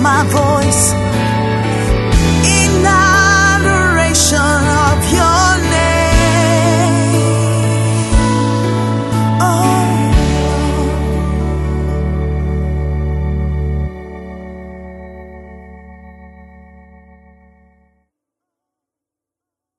my voice